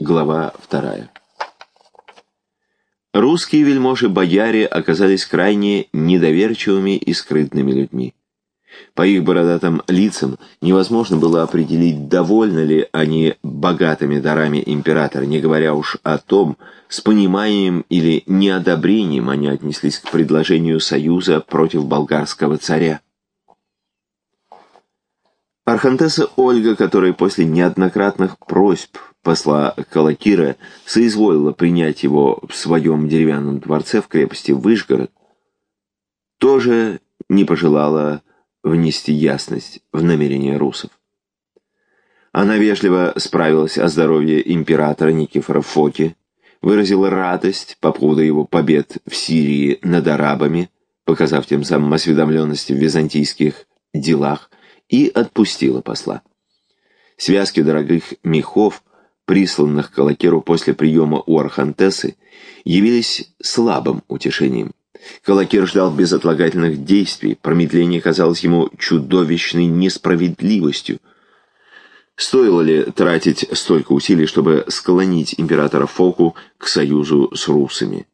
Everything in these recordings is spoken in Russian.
Глава вторая. Русские вельможи-бояре оказались крайне недоверчивыми и скрытными людьми. По их бородатым лицам невозможно было определить, довольны ли они богатыми дарами императора, не говоря уж о том, с пониманием или неодобрением они отнеслись к предложению союза против болгарского царя. Архантеса Ольга, которая после неоднократных просьб посла Калакира соизволила принять его в своем деревянном дворце в крепости Вышгород, тоже не пожелала внести ясность в намерения русов. Она вежливо справилась о здоровье императора Никифора Фоки, выразила радость по поводу его побед в Сирии над арабами, показав тем самым осведомленность в византийских делах, и отпустила посла. Связки дорогих мехов, присланных Калакеру после приема у Архантесы, явились слабым утешением. Калакер ждал безотлагательных действий, промедление казалось ему чудовищной несправедливостью. Стоило ли тратить столько усилий, чтобы склонить императора Фоку к союзу с русами?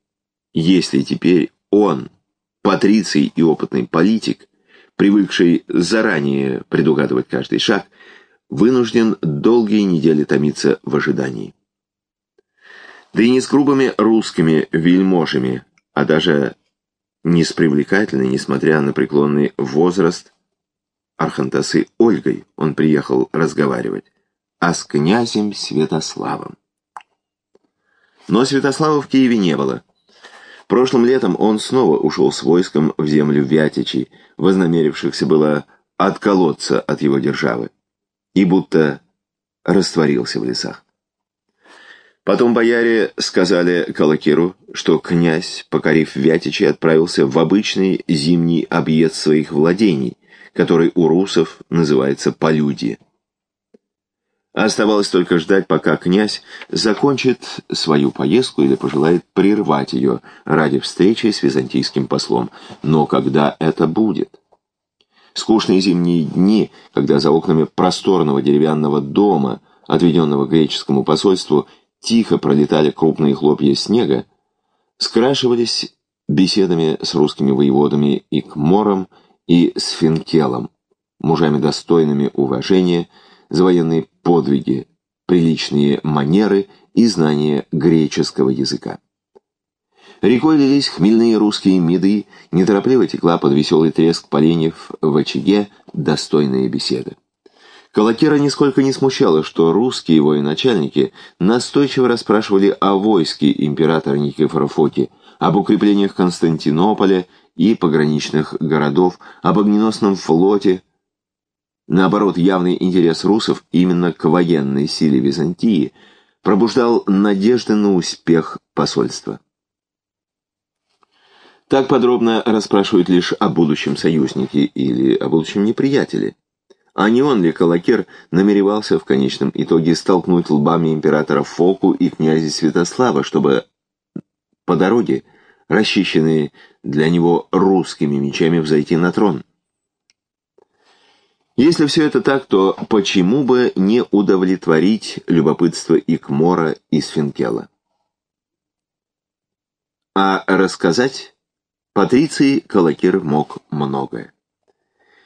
Если теперь он, патриций и опытный политик, привыкший заранее предугадывать каждый шаг, вынужден долгие недели томиться в ожидании. Да и не с грубыми русскими вельможами, а даже не с привлекательной, несмотря на преклонный возраст, Архантасы Ольгой он приехал разговаривать, а с князем Святославом. Но Святослава в Киеве не было. Прошлым летом он снова ушел с войском в землю Вятичей, вознамерившихся было отколоться от его державы, и будто растворился в лесах. Потом бояре сказали Калакиру, что князь, покорив Вятичи, отправился в обычный зимний объезд своих владений, который у русов называется полюдье. Оставалось только ждать, пока князь закончит свою поездку или пожелает прервать ее ради встречи с византийским послом. Но когда это будет? Скучные зимние дни, когда за окнами просторного деревянного дома, отведенного греческому посольству, тихо пролетали крупные хлопья снега, скрашивались беседами с русскими воеводами и Кмором, и с Финкелом, мужами достойными уважения за военные подвиги, приличные манеры и знания греческого языка. Рекой лились хмельные русские меды, неторопливо текла под веселый треск поленьев в очаге достойная беседа. Калакера нисколько не смущало, что русские военачальники настойчиво расспрашивали о войске императора Никифора Фоки, об укреплениях Константинополя и пограничных городов, об огненосном флоте. Наоборот, явный интерес русов именно к военной силе Византии пробуждал надежды на успех посольства. Так подробно расспрашивают лишь о будущем союзнике или о будущем неприятеле. А не он ли, Калакер, намеревался в конечном итоге столкнуть лбами императора Фоку и князя Святослава, чтобы по дороге, расчищенные для него русскими мечами, взойти на трон? Если все это так, то почему бы не удовлетворить любопытство Икмора и Сфинкела? А рассказать Патриции Калакир мог многое.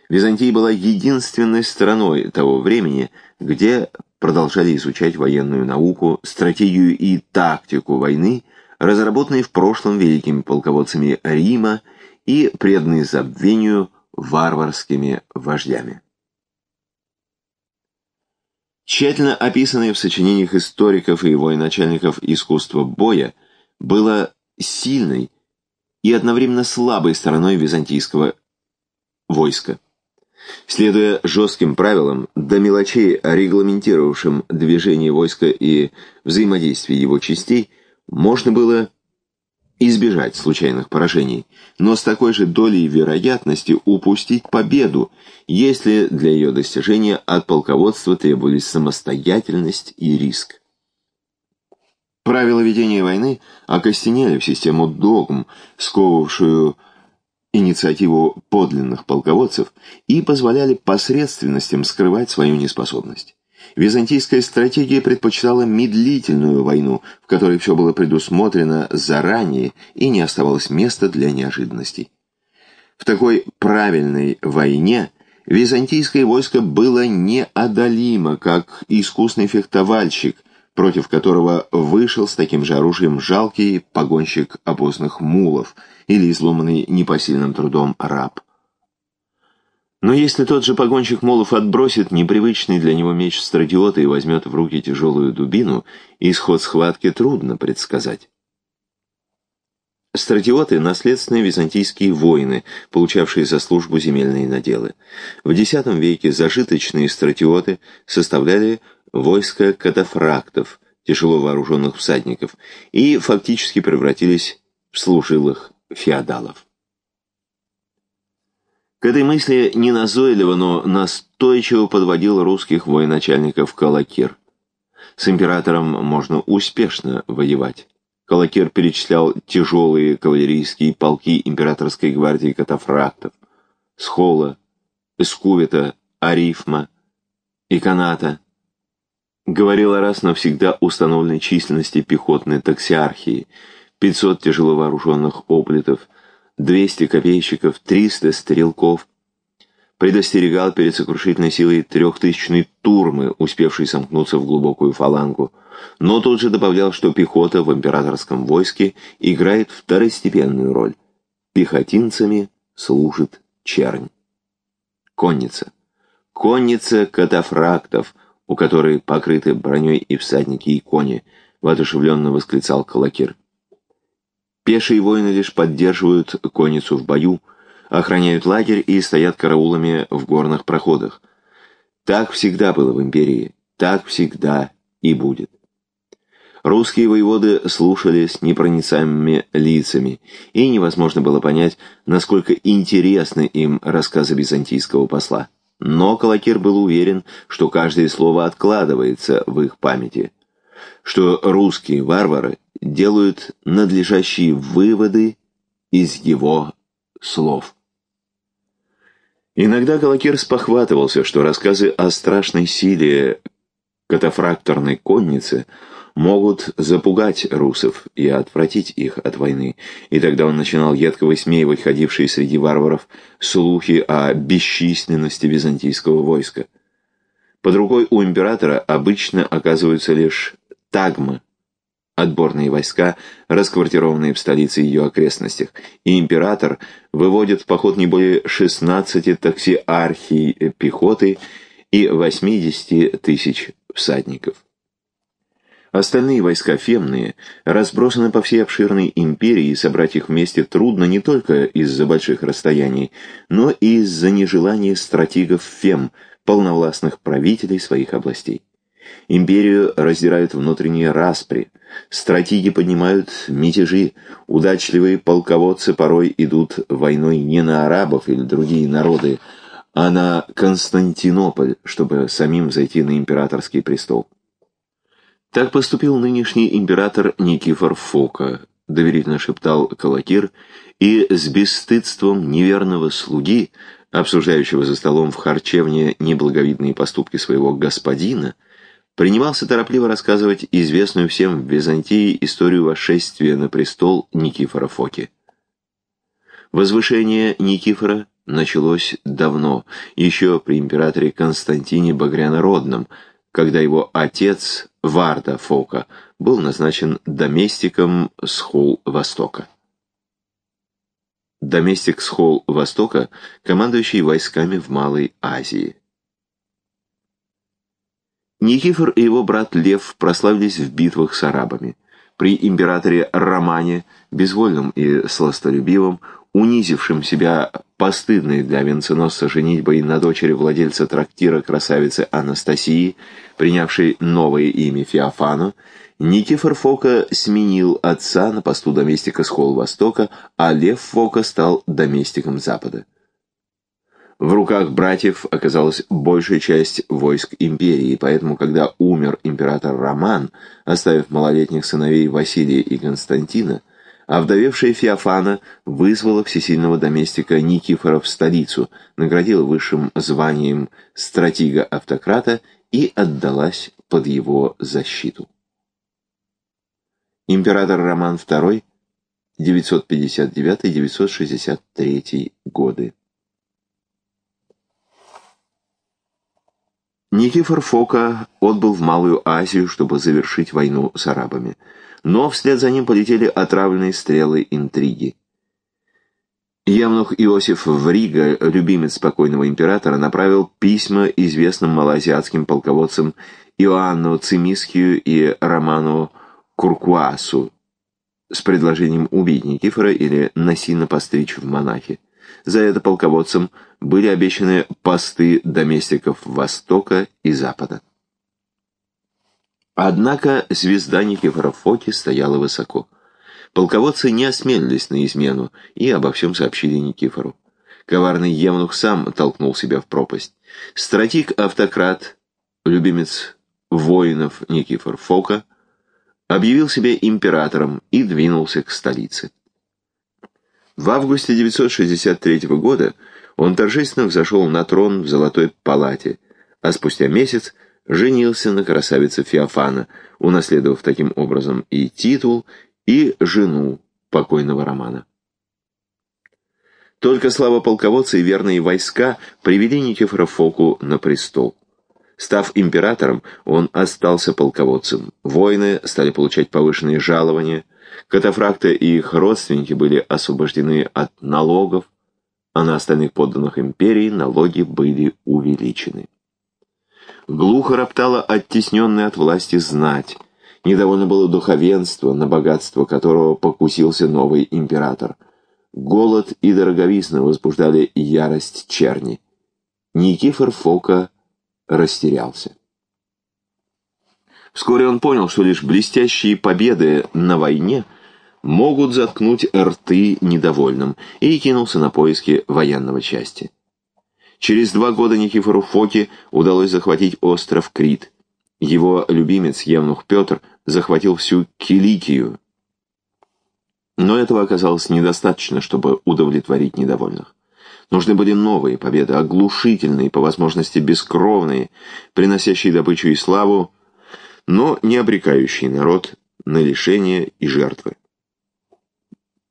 Византия была единственной страной того времени, где продолжали изучать военную науку, стратегию и тактику войны, разработанные в прошлом великими полководцами Рима и преданные забвению варварскими вождями. Тщательно описанное в сочинениях историков и военачальников искусство боя было сильной и одновременно слабой стороной византийского войска. Следуя жестким правилам, до мелочей, регламентировавшим движение войска и взаимодействие его частей, можно было избежать случайных поражений, но с такой же долей вероятности упустить победу, если для ее достижения от полководства требовались самостоятельность и риск. Правила ведения войны окостенели в систему догм, сковывавшую инициативу подлинных полководцев и позволяли посредственностям скрывать свою неспособность. Византийская стратегия предпочитала медлительную войну, в которой все было предусмотрено заранее и не оставалось места для неожиданностей. В такой правильной войне византийское войско было неодолимо, как искусный фехтовальщик, против которого вышел с таким же оружием жалкий погонщик обозных мулов или изломанный непосильным трудом раб. Но если тот же погонщик Молов отбросит непривычный для него меч стратиота и возьмет в руки тяжелую дубину, исход схватки трудно предсказать. Стратиоты – наследственные византийские воины, получавшие за службу земельные наделы. В X веке зажиточные стратиоты составляли войско катафрактов, тяжело вооруженных всадников, и фактически превратились в служилых феодалов. К этой мысли неназойливо, но настойчиво подводил русских военачальников Калакир. С императором можно успешно воевать. Калакир перечислял тяжелые кавалерийские полки императорской гвардии катафрактов, Схола, Эскувита, Арифма, Иконата. Говорил о раз навсегда установленной численности пехотной таксиархии, 500 тяжело вооруженных оплитов, 200 копейщиков, 300 стрелков. Предостерегал перед сокрушительной силой трехтысячной турмы, успевшей сомкнуться в глубокую фалангу. Но тут же добавлял, что пехота в императорском войске играет второстепенную роль. Пехотинцами служит чернь. Конница. Конница катафрактов, у которой покрыты броней и всадники и кони, воодушевленно восклицал Калакир. Пешие воины лишь поддерживают конницу в бою, охраняют лагерь и стоят караулами в горных проходах. Так всегда было в империи, так всегда и будет. Русские воеводы слушали с непроницаемыми лицами, и невозможно было понять, насколько интересны им рассказы византийского посла. Но Калакир был уверен, что каждое слово откладывается в их памяти, что русские варвары делают надлежащие выводы из его слов. Иногда Галакир спохватывался, что рассказы о страшной силе катафракторной конницы могут запугать русов и отвратить их от войны, и тогда он начинал едко высмеивать ходившие среди варваров слухи о бесчисленности византийского войска. Под рукой у императора обычно оказываются лишь тагмы, отборные войска, расквартированные в столице и ее окрестностях, и император выводит в поход не более 16 таксиархий пехоты и 80 тысяч всадников. Остальные войска фемные разбросаны по всей обширной империи, и собрать их вместе трудно не только из-за больших расстояний, но и из-за нежелания стратегов фем, полновластных правителей своих областей. Империю раздирают внутренние распри, стратеги поднимают мятежи, удачливые полководцы порой идут войной не на арабов или другие народы, а на Константинополь, чтобы самим зайти на императорский престол. Так поступил нынешний император Никифор Фока, доверительно шептал Калакир, и с бесстыдством неверного слуги, обсуждающего за столом в харчевне неблаговидные поступки своего господина, принимался торопливо рассказывать известную всем в Византии историю восшествия на престол Никифора Фоки. Возвышение Никифора началось давно, еще при императоре Константине Багрянородном, когда его отец Варда Фока был назначен доместиком Схол Востока. Доместик Схол Востока, командующий войсками в Малой Азии. Никифор и его брат Лев прославились в битвах с арабами. При императоре Романе, безвольном и сластолюбивом, унизившим себя постыдной для венценосца женитьбой на дочери владельца трактира красавицы Анастасии, принявшей новое имя Феофану, Никифор Фока сменил отца на посту доместика с Холл-Востока, а Лев Фока стал доместиком Запада. В руках братьев оказалась большая часть войск империи, поэтому, когда умер император Роман, оставив малолетних сыновей Василия и Константина, овдовевшая Феофана вызвала всесильного доместика Никифора в столицу, наградила высшим званием стратега-автократа и отдалась под его защиту. Император Роман II, 959-963 годы. Никифор Фока отбыл в Малую Азию, чтобы завершить войну с арабами. Но вслед за ним полетели отравленные стрелы интриги. Явнух Иосиф Врига, любимец спокойного императора, направил письма известным малоазиатским полководцам Иоанну Цимискию и Роману Куркуасу с предложением убить Никифора или насильно постричь в монахи. За это полководцам были обещаны посты доместиков Востока и Запада. Однако звезда Никифора Фоки стояла высоко. Полководцы не осмелились на измену и обо всем сообщили Никифору. Коварный Евнух сам толкнул себя в пропасть. Стратик-автократ, любимец воинов Никифор Фока, объявил себя императором и двинулся к столице. В августе 963 года он торжественно взошел на трон в Золотой палате, а спустя месяц женился на красавице Феофана, унаследовав таким образом и титул, и жену покойного Романа. Только слава полководца и верные войска привели Никифора Фоку на престол. Став императором, он остался полководцем. Воины стали получать повышенные жалования, катафракты и их родственники были освобождены от налогов, а на остальных подданных империи налоги были увеличены. Глухо роптала оттесненная от власти знать, недовольно было духовенство, на богатство которого покусился новый император. Голод и дороговизна возбуждали ярость черни. Никифор Фока растерялся. Вскоре он понял, что лишь блестящие победы на войне могут заткнуть рты недовольным, и кинулся на поиски военного части. Через два года Никифору Фоке удалось захватить остров Крит. Его любимец Евнух Петр захватил всю Киликию. Но этого оказалось недостаточно, чтобы удовлетворить недовольных. Нужны были новые победы, оглушительные, по возможности бескровные, приносящие добычу и славу, но не обрекающие народ на лишения и жертвы.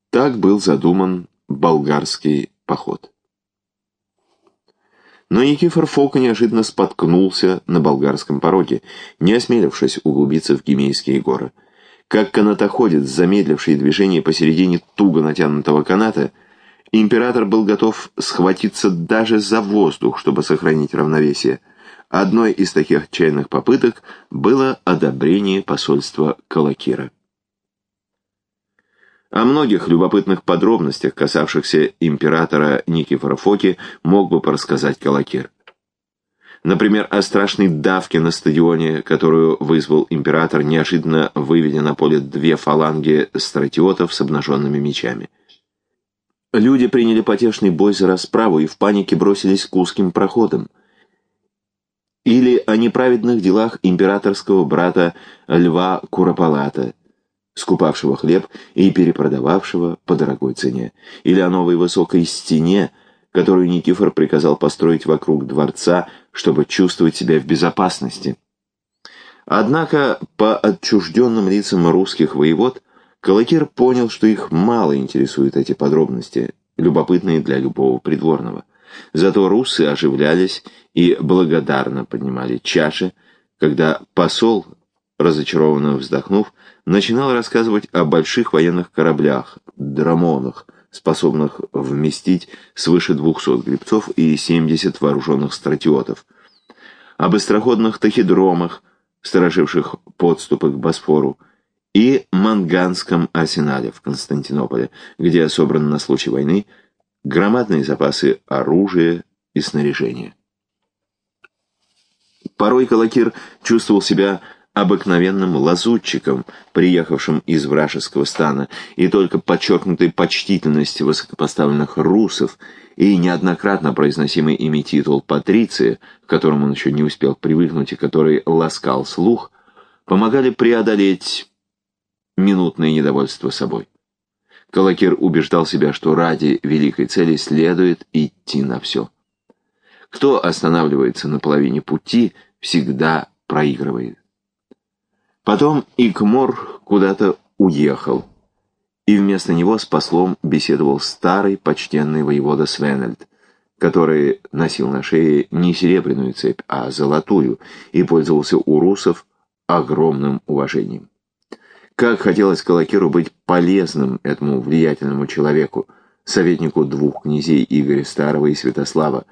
Так был задуман болгарский поход. Но Никифор Фока неожиданно споткнулся на болгарском пороге, не осмелившись углубиться в Гимейские горы. Как канатоходец, замедливший движение посередине туго натянутого каната, Император был готов схватиться даже за воздух, чтобы сохранить равновесие. Одной из таких отчаянных попыток было одобрение посольства Калакира. О многих любопытных подробностях, касавшихся императора Никифора Фоки, мог бы порассказать Калакир. Например, о страшной давке на стадионе, которую вызвал император, неожиданно выведя на поле две фаланги стратиотов с обнаженными мечами. Люди приняли потешный бой за расправу и в панике бросились к узким проходам. Или о неправедных делах императорского брата Льва Куропалата, скупавшего хлеб и перепродававшего по дорогой цене. Или о новой высокой стене, которую Никифор приказал построить вокруг дворца, чтобы чувствовать себя в безопасности. Однако по отчужденным лицам русских воевод Калакир понял, что их мало интересуют эти подробности, любопытные для любого придворного. Зато руссы оживлялись и благодарно поднимали чаши, когда посол, разочарованно вздохнув, начинал рассказывать о больших военных кораблях, драмонах, способных вместить свыше 200 гребцов и 70 вооруженных стратиотов, о быстроходных тахидромах, стороживших подступы к Босфору, и Манганском арсенале в Константинополе, где собраны на случай войны громадные запасы оружия и снаряжения. Порой Калакир чувствовал себя обыкновенным лазутчиком, приехавшим из вражеского стана, и только подчеркнутой почтительности высокопоставленных русов и неоднократно произносимый ими титул «патриция», к которому он еще не успел привыкнуть и который ласкал слух, помогали преодолеть минутное недовольство собой. Калакир убеждал себя, что ради великой цели следует идти на все. Кто останавливается на половине пути, всегда проигрывает. Потом Икмор куда-то уехал, и вместо него с послом беседовал старый почтенный воевода Свенельд, который носил на шее не серебряную цепь, а золотую, и пользовался у русов огромным уважением. Как хотелось Калакиру быть полезным этому влиятельному человеку, советнику двух князей Игоря Старого и Святослава,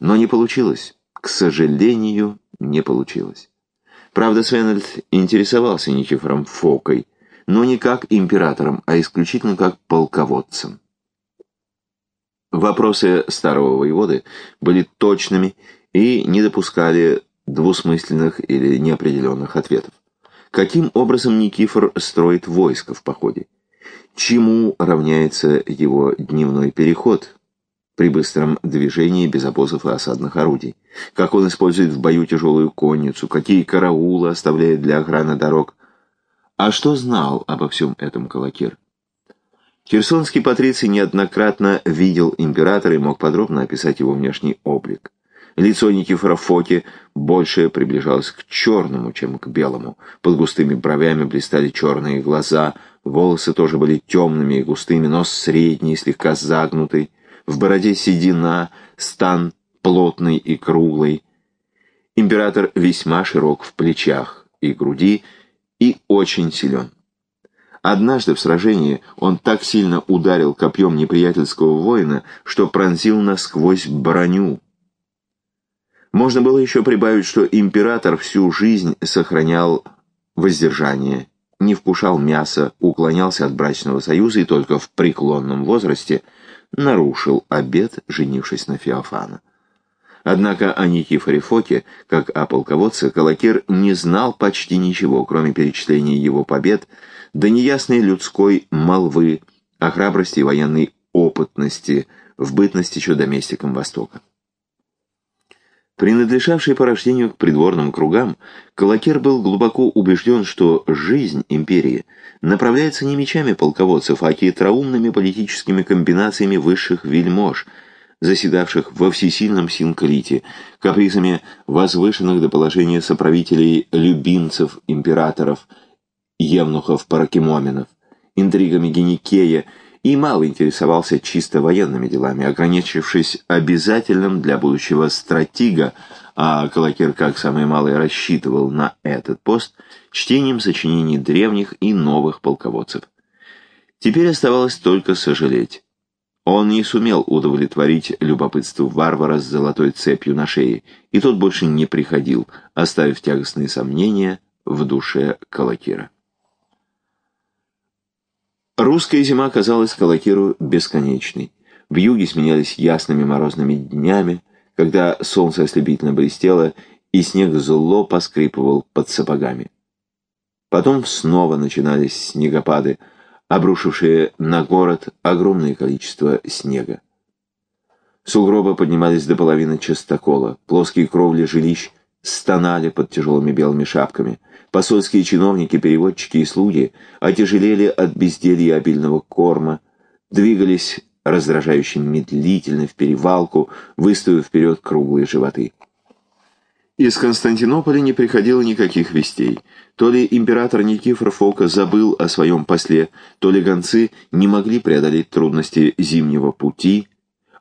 но не получилось. К сожалению, не получилось. Правда, Свенельд интересовался Никифором Фокой, но не как императором, а исключительно как полководцем. Вопросы старого воеводы были точными и не допускали двусмысленных или неопределенных ответов. Каким образом Никифор строит войско в походе? Чему равняется его дневной переход при быстром движении без обозов и осадных орудий? Как он использует в бою тяжелую конницу? Какие караулы оставляет для охраны дорог? А что знал обо всем этом Калакир? Херсонский патриций неоднократно видел императора и мог подробно описать его внешний облик. Лицо Никифора Фоки больше приближалось к черному, чем к белому. Под густыми бровями блистали черные глаза, волосы тоже были темными и густыми, нос средний, слегка загнутый. В бороде седина, стан плотный и круглый. Император весьма широк в плечах и груди и очень силен. Однажды в сражении он так сильно ударил копьем неприятельского воина, что пронзил насквозь броню. Можно было еще прибавить, что император всю жизнь сохранял воздержание, не вкушал мяса, уклонялся от брачного союза и только в преклонном возрасте нарушил обет, женившись на Феофана. Однако о Никифоре Фоке, как о полководце, Калакир не знал почти ничего, кроме перечисления его побед, да неясной людской молвы о храбрости и военной опытности в бытности чудоместиком Востока. Принадлежавший по рождению к придворным кругам, Калакер был глубоко убежден, что жизнь империи направляется не мечами полководцев, а хитроумными политическими комбинациями высших вельмож, заседавших во всесильном синклите, капризами возвышенных до положения соправителей любимцев императоров, евнухов-паракимоменов, интригами Геникея и мало интересовался чисто военными делами, ограничившись обязательным для будущего стратега, а Калакир как самый малый рассчитывал на этот пост, чтением сочинений древних и новых полководцев. Теперь оставалось только сожалеть. Он не сумел удовлетворить любопытство варвара с золотой цепью на шее, и тот больше не приходил, оставив тягостные сомнения в душе Калакира. Русская зима казалась Калакиру бесконечной. В юге сменялись ясными морозными днями, когда солнце ослепительно блестело, и снег зло поскрипывал под сапогами. Потом снова начинались снегопады, обрушившие на город огромное количество снега. Сугробы поднимались до половины частокола, плоские кровли жилищ стонали под тяжелыми белыми шапками — Посольские чиновники, переводчики и слуги отяжелели от безделья обильного корма, двигались раздражающе медлительно в перевалку, выставив вперед круглые животы. Из Константинополя не приходило никаких вестей. То ли император Никифор Фока забыл о своем после, то ли гонцы не могли преодолеть трудности зимнего пути.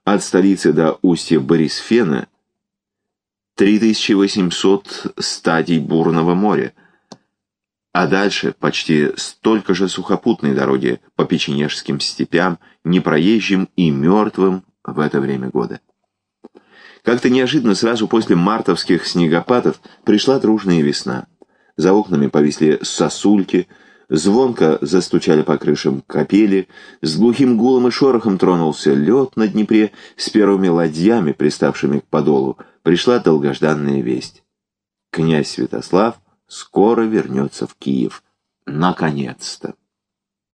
От столицы до устья Борисфена 3800 стадий бурного моря, а дальше почти столько же сухопутной дороги по печенежским степям, непроезжим и мертвым в это время года. Как-то неожиданно сразу после мартовских снегопадов пришла дружная весна. За окнами повисли сосульки, звонко застучали по крышам капели, с глухим гулом и шорохом тронулся лед на Днепре, с первыми ладьями, приставшими к подолу, пришла долгожданная весть. Князь Святослав скоро вернется в Киев. Наконец-то!